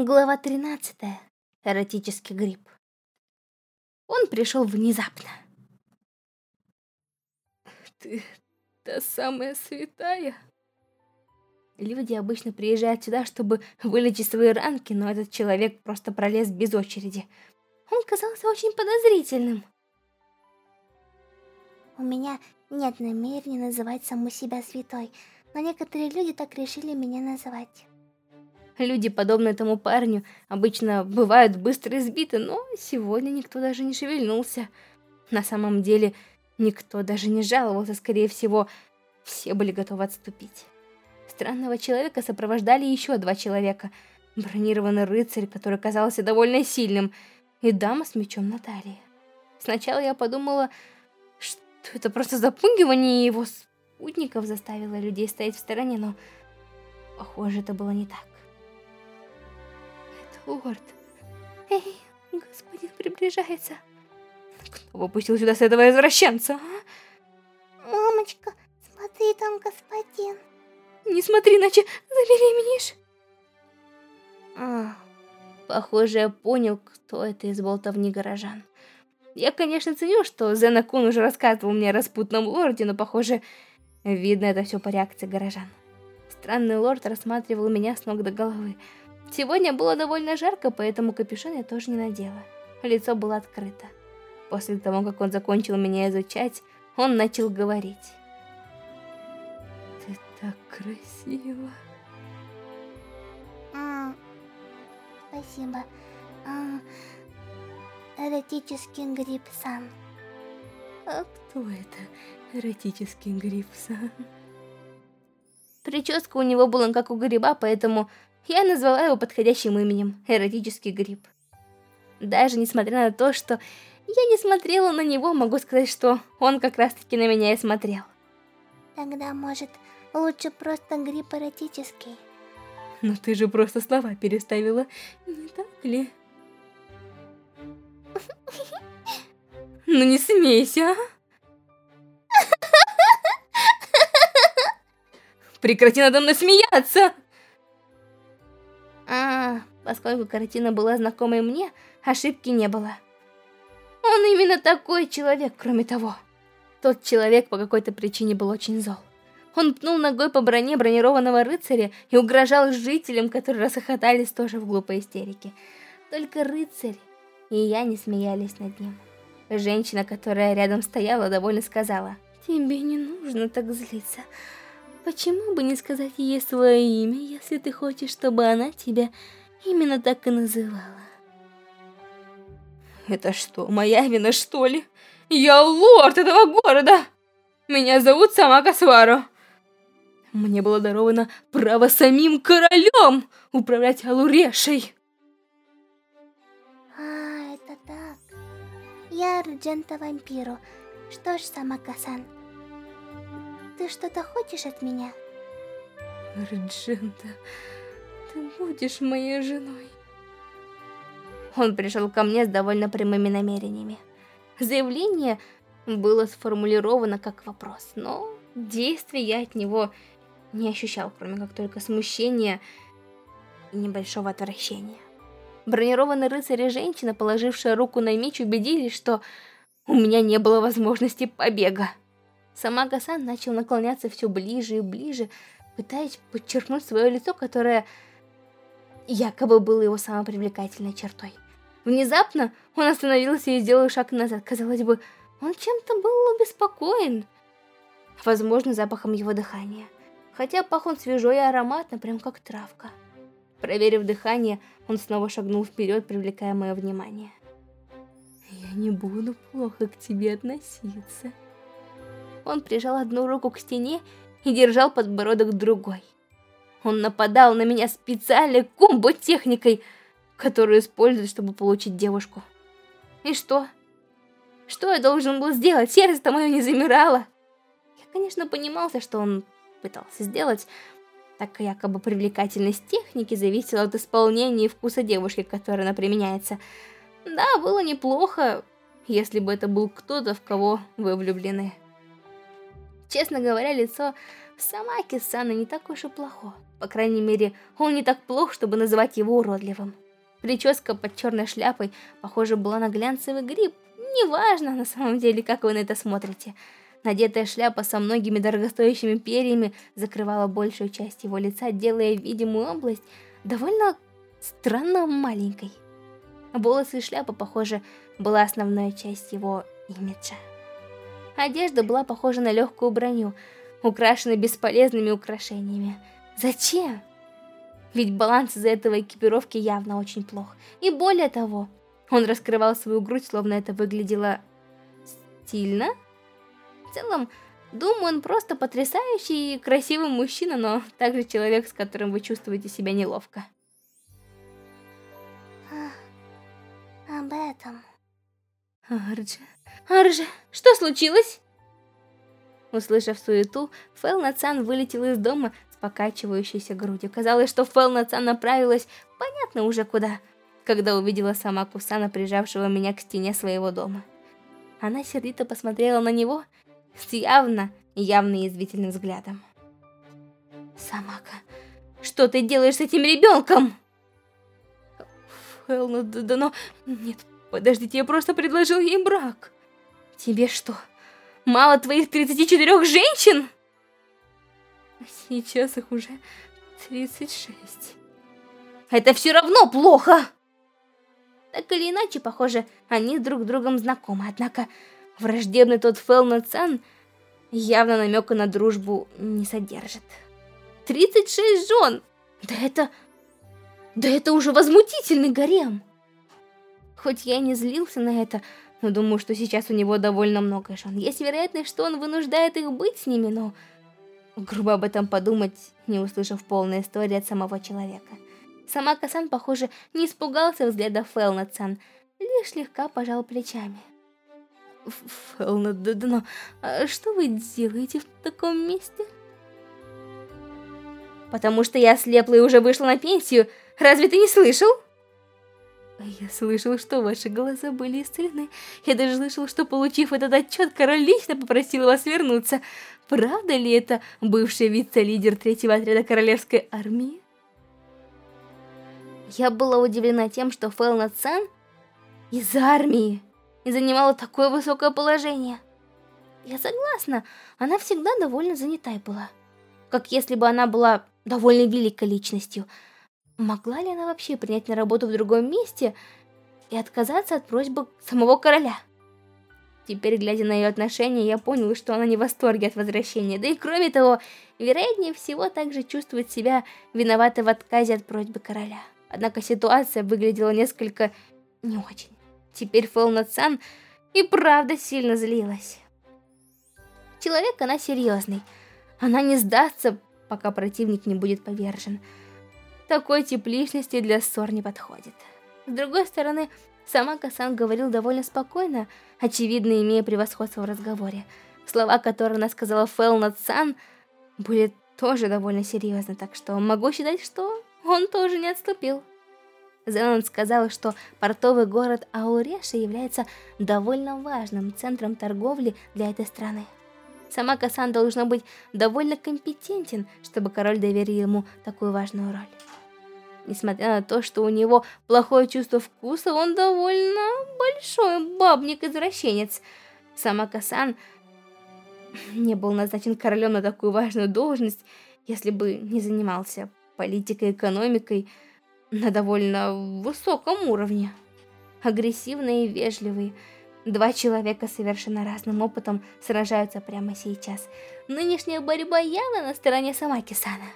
Глава 13. Эротический грипп. Он пришел внезапно. Ты та самая святая? Люди обычно приезжают сюда, чтобы вылечить свои ранки, но этот человек просто пролез без очереди. Он казался очень подозрительным. У меня нет намерения называть саму себя святой, но некоторые люди так решили меня называть. Люди, подобные этому парню, обычно бывают быстро избиты, но сегодня никто даже не шевельнулся. На самом деле, никто даже не жаловался, скорее всего, все были готовы отступить. Странного человека сопровождали еще два человека. Бронированный рыцарь, который казался довольно сильным, и дама с мечом на талии. Сначала я подумала, что это просто запугивание его спутников заставило людей стоять в стороне, но, похоже, это было не так. Лорд. Эй, господин приближается. Кто выпустил сюда с этого извращенца, а? Мамочка, смотри, там господин. Не смотри, иначе забеременеешь. А, похоже, я понял, кто это из болтовни горожан. Я, конечно, ценю, что Зена Кун уже рассказывал мне о распутном лорде, но, похоже, видно это все по реакции горожан. Странный лорд рассматривал меня с ног до головы. Сегодня было довольно жарко, поэтому капюшон я тоже не надела. Лицо было открыто. После того, как он закончил меня изучать, он начал говорить. Ты так красива. А, спасибо. А, эротический гриб-сан. А кто это, эротический гриб-сан? Прическа у него была как у гриба, поэтому я назвала его подходящим именем – эротический гриб. Даже несмотря на то, что я не смотрела на него, могу сказать, что он как раз-таки на меня и смотрел. Тогда, может, лучше просто гриб эротический? Но ты же просто слова переставила, не так ли? Ну не смейся, а? Прекрати надо мной смеяться! Поскольку картина была знакомой мне, ошибки не было. Он именно такой человек, кроме того. Тот человек по какой-то причине был очень зол. Он пнул ногой по броне бронированного рыцаря и угрожал жителям, которые расхохотались тоже в глупой истерике. Только рыцарь и я не смеялись над ним. Женщина, которая рядом стояла, довольно сказала, «Тебе не нужно так злиться. Почему бы не сказать ей свое имя, если ты хочешь, чтобы она тебя именно так и называла? Это что, моя вина, что ли? Я лорд этого города! Меня зовут сама Касвару. Мне было даровано право самим королем управлять Алурешей. А, это так. Я Арджента Вампиру. Что ж, сама Касан, ты что-то хочешь от меня? Реджента, ты будешь моей женой. Он пришел ко мне с довольно прямыми намерениями. Заявление было сформулировано как вопрос, но действия я от него не ощущал, кроме как только смущения и небольшого отвращения. Бронированный рыцарь и женщина, положившая руку на меч, убедились, что у меня не было возможности побега. Сама Гасан начал наклоняться все ближе и ближе, пытаясь подчеркнуть свое лицо, которое якобы было его самой привлекательной чертой. Внезапно он остановился и сделал шаг назад. Казалось бы, он чем-то был обеспокоен. Возможно, запахом его дыхания. Хотя пах он свежо и ароматно, прям как травка. Проверив дыхание, он снова шагнул вперед, привлекая мое внимание. «Я не буду плохо к тебе относиться», он прижал одну руку к стене и держал подбородок другой. Он нападал на меня специальной комбо-техникой, которую используют, чтобы получить девушку. И что? Что я должен был сделать? Сердце-то мое не замирало. Я, конечно, понимался, что он пытался сделать, так как якобы привлекательность техники зависела от исполнения и вкуса девушки, к которой она применяется. Да, было неплохо, если бы это был кто-то, в кого вы влюблены. Честно говоря, лицо Самаки-сана не так уж и плохо. По крайней мере, он не так плох, чтобы называть его уродливым. Прическа под черной шляпой, похоже, была на глянцевый гриб. Неважно, на самом деле, как вы на это смотрите. Надетая шляпа со многими дорогостоящими перьями закрывала большую часть его лица, делая видимую область довольно странно маленькой. Волосы и шляпа, похоже, была основная часть его имиджа. Одежда была похожа на легкую броню, украшенной бесполезными украшениями. Зачем? Ведь баланс из-за этого экипировки явно очень плох. И более того, он раскрывал свою грудь, словно это выглядело стильно. В целом, думаю, он просто потрясающий и красивый мужчина, но также человек, с которым вы чувствуете себя неловко. А, об этом. Арджи, Арджи, что случилось? Услышав суету, Фелна-цан вылетел из дома покачивающейся грудью. Казалось, что Фелна-цан направилась понятно уже куда, когда увидела сама Кусана, прижавшего меня к стене своего дома. Она сердито посмотрела на него с явно, явно язвительным взглядом. «Самака, что ты делаешь с этим ребенком?» Фелна, да, да но... Нет, подождите, я просто предложил ей брак. Тебе что, мало твоих 34 женщин? Сейчас их уже 36. Это все равно плохо! Так или иначе, похоже, они друг с другом знакомы, однако враждебный тот Фелнат-сан явно намека на дружбу не содержит. 36 жен! Да это... Да это уже возмутительный гарем! Хоть я и не злился на это, но думаю, что сейчас у него довольно много жен. Есть вероятность, что он вынуждает их быть с ними, но... Грубо об этом подумать, не услышав полной истории от самого человека. Сама Касан, похоже, не испугался взгляда Фелнат-сан, лишь слегка пожал плечами. Фелнат, да, да, но а что вы делаете в таком месте? Потому что я слепла и уже вышла на пенсию. Разве ты не слышал? Я слышал, что ваши глаза были исцелены. Я даже слышал, что, получив этот отчет, король лично попросил вас вернуться. Правда ли это бывший вице-лидер третьего отряда королевской армии? Я была удивлена тем, что Фэлна Цен из армии и занимала такое высокое положение. Я согласна, она всегда довольно занятой была. Как если бы она была довольно великой личностью. Могла ли она вообще принять на работу в другом месте и отказаться от просьбы самого короля? Теперь, глядя на ее отношения, я понял, что она не в восторге от возвращения. Да и кроме того, вероятнее всего, также чувствует себя виноватой в отказе от просьбы короля. Однако ситуация выглядела несколько не очень. Теперь Фэлна-сан и правда сильно злилась. Человек она серьезный. Она не сдастся, пока противник не будет повержен. Такой тип личности для ссор не подходит. С другой стороны, сама Касан говорил довольно спокойно, очевидно имея превосходство в разговоре. Слова, которые она сказала Фэлнат-сан, были тоже довольно серьезны, так что могу считать, что он тоже не отступил. Зеланд сказал, что портовый город Ауреша является довольно важным центром торговли для этой страны. Сама Касан должна быть довольно компетентен, чтобы король доверил ему такую важную роль. Несмотря на то, что у него плохое чувство вкуса, он довольно большой бабник-извращенец. Сама Касан не был назначен королем на такую важную должность, если бы не занимался политикой, экономикой на довольно высоком уровне. Агрессивные и вежливые. Два человека с совершенно разным опытом сражаются прямо сейчас. Нынешняя борьба явно на стороне Самаки-сана.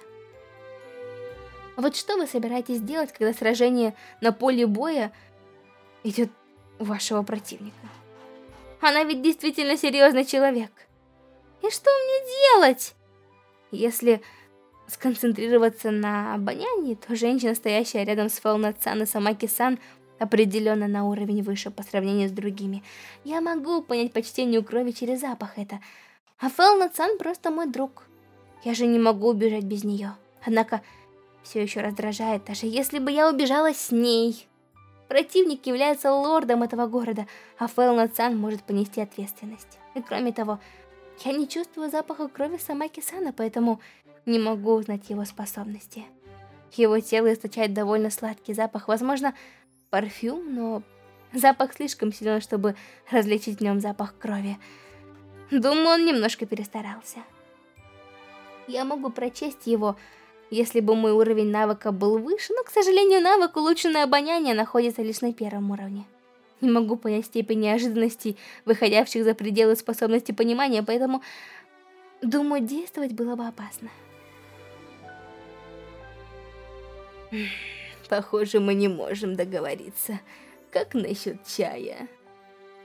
Вот что вы собираетесь делать, когда сражение на поле боя идет у вашего противника? Она ведь действительно серьезный человек. И что мне делать? Если сконцентрироваться на обонянии, то женщина, стоящая рядом с Фэлна-сан и Самаки-сан, определенно на уровень выше по сравнению с другими. Я могу понять почтению крови через запах это. А Фэлна-сан просто мой друг. Я же не могу убежать без нее. Однако, все еще раздражает, даже если бы я убежала с ней. Противник является лордом этого города, а Фэлна-сан может понести ответственность. И кроме того, я не чувствую запаха крови Самаки-сана, поэтому не могу узнать его способности. Его тело источает довольно сладкий запах, возможно, парфюм, но запах слишком силен, чтобы различить в нем запах крови. Думаю, он немножко перестарался. Я могу прочесть его, если бы мой уровень навыка был выше, но, к сожалению, навык улучшенное обоняние находится лишь на первом уровне. Не могу понять степень неожиданностей, выходящих за пределы способности понимания, поэтому, думаю, действовать было бы опасно. Похоже, мы не можем договориться. Как насчет чая?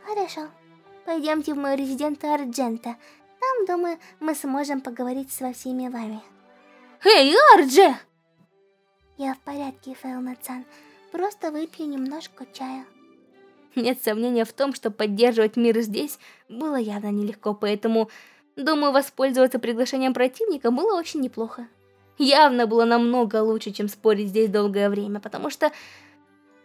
Хорошо. Пойдемте в мою резиденту Арджента. Там, думаю, мы сможем поговорить со всеми вами. Эй, Ардже! Я в порядке, Фэлна-цан. Просто выпью немножко чая. Нет сомнения в том, что поддерживать мир здесь было явно нелегко, поэтому, думаю, воспользоваться приглашением противника было очень неплохо. Явно было намного лучше, чем спорить здесь долгое время, потому что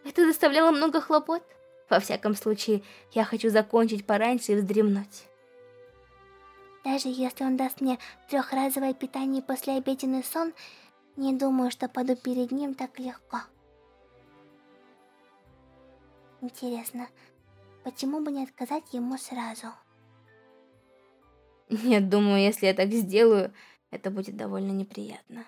это доставляло много хлопот. Во всяком случае, я хочу закончить пораньше и вздремнуть. Даже если он даст мне трехразовое питание и послеобеденный сон, не думаю, что паду перед ним так легко. Интересно, почему бы не отказать ему сразу? Нет, думаю, если я так сделаю, это будет довольно неприятно.